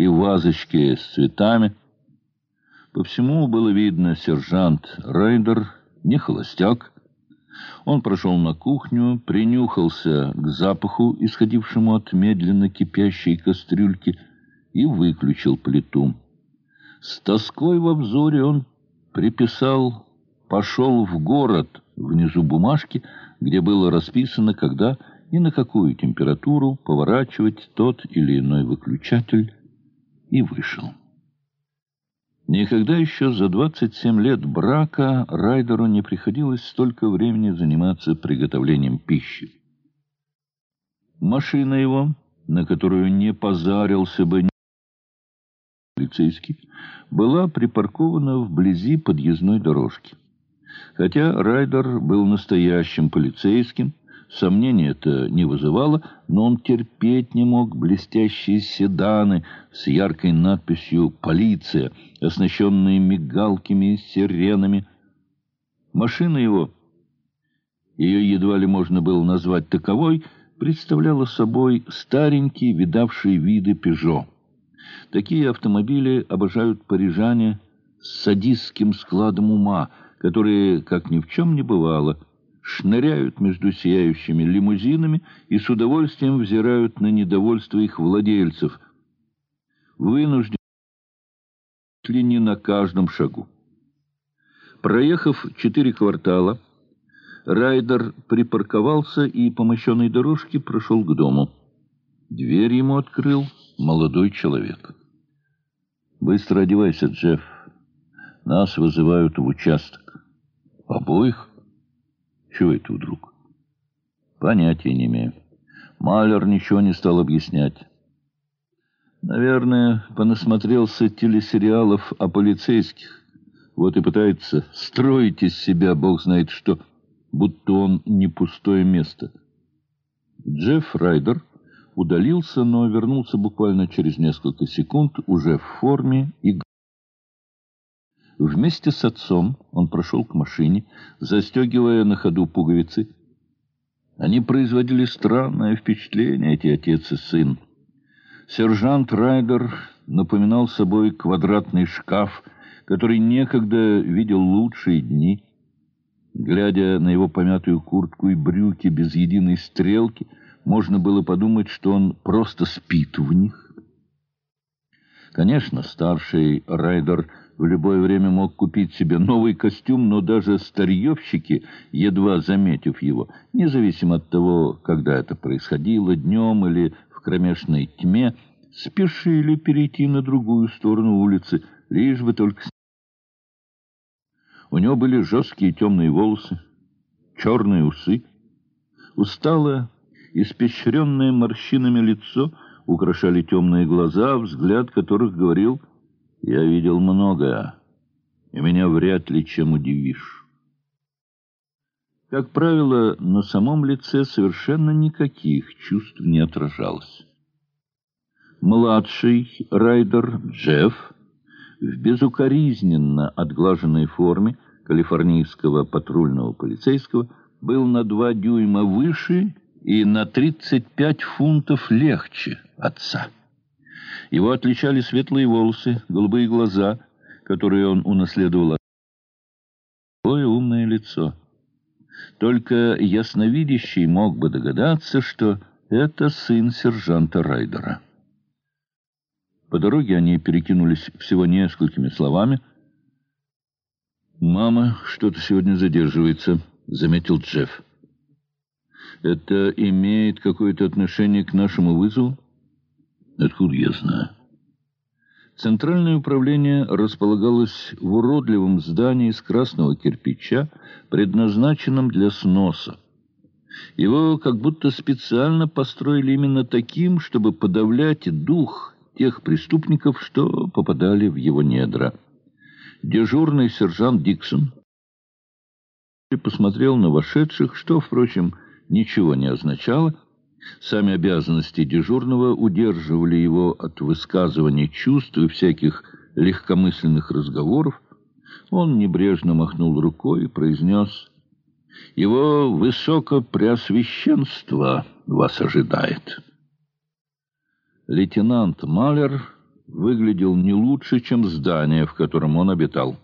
и вазочки с цветами. По всему было видно, сержант Рейдер не холостяк. Он прошел на кухню, принюхался к запаху, исходившему от медленно кипящей кастрюльки, и выключил плиту. С тоской во взоре он приписал «пошел в город» внизу бумажки, где было расписано, когда и на какую температуру поворачивать тот или иной выключатель, и вышел. Никогда еще за 27 лет брака Райдеру не приходилось столько времени заниматься приготовлением пищи. Машина его, на которую не позарился бы полицейский, была припаркована вблизи подъездной дорожки. Хотя Райдер был настоящим полицейским, Сомнений это не вызывало, но он терпеть не мог блестящие седаны с яркой надписью «Полиция», оснащенные мигалками и сиренами. Машина его, ее едва ли можно было назвать таковой, представляла собой старенький, видавший виды «Пежо». Такие автомобили обожают парижане с садистским складом ума, которые, как ни в чем не бывало, шныряют между сияющими лимузинами и с удовольствием взирают на недовольство их владельцев, вынуждены ли не на каждом шагу. Проехав четыре квартала, Райдер припарковался и по мощенной дорожке прошел к дому. Дверь ему открыл молодой человек. «Быстро одевайся, Джефф. Нас вызывают в участок. Обоих?» Чего это вдруг? Понятия не имею. Малер ничего не стал объяснять. Наверное, понасмотрелся телесериалов о полицейских. Вот и пытается строить из себя, бог знает что, будто он не пустое место. Джефф Райдер удалился, но вернулся буквально через несколько секунд уже в форме и Вместе с отцом он прошел к машине, застегивая на ходу пуговицы. Они производили странное впечатление, эти отец и сын. Сержант Райдер напоминал собой квадратный шкаф, который некогда видел лучшие дни. Глядя на его помятую куртку и брюки без единой стрелки, можно было подумать, что он просто спит в них. Конечно, старший Райдер в любое время мог купить себе новый костюм, но даже старьевщики, едва заметив его, независимо от того, когда это происходило, днем или в кромешной тьме, спешили перейти на другую сторону улицы, лишь бы только... У него были жесткие темные волосы, черные усы, усталое, испещренное морщинами лицо украшали темные глаза, взгляд которых говорил я видел многое, и меня вряд ли чем удивишь. Как правило, на самом лице совершенно никаких чувств не отражалось. Младший райдер Джефф в безукоризненно отглаженной форме калифорнийского патрульного полицейского был на два дюйма выше и на 35 фунтов легче отца. Его отличали светлые волосы, голубые глаза, которые он унаследовал. Такое умное лицо. Только ясновидящий мог бы догадаться, что это сын сержанта Райдера. По дороге они перекинулись всего несколькими словами. «Мама что-то сегодня задерживается», — заметил Джефф. «Это имеет какое-то отношение к нашему вызову?» Откуда я знаю? Центральное управление располагалось в уродливом здании из красного кирпича, предназначенном для сноса. Его как будто специально построили именно таким, чтобы подавлять дух тех преступников, что попадали в его недра. Дежурный сержант Диксон посмотрел на вошедших, что, впрочем, ничего не означало, Сами обязанности дежурного удерживали его от высказывания чувств и всяких легкомысленных разговоров. Он небрежно махнул рукой и произнес «Его высокопреосвященство вас ожидает». Лейтенант Малер выглядел не лучше, чем здание, в котором он обитал.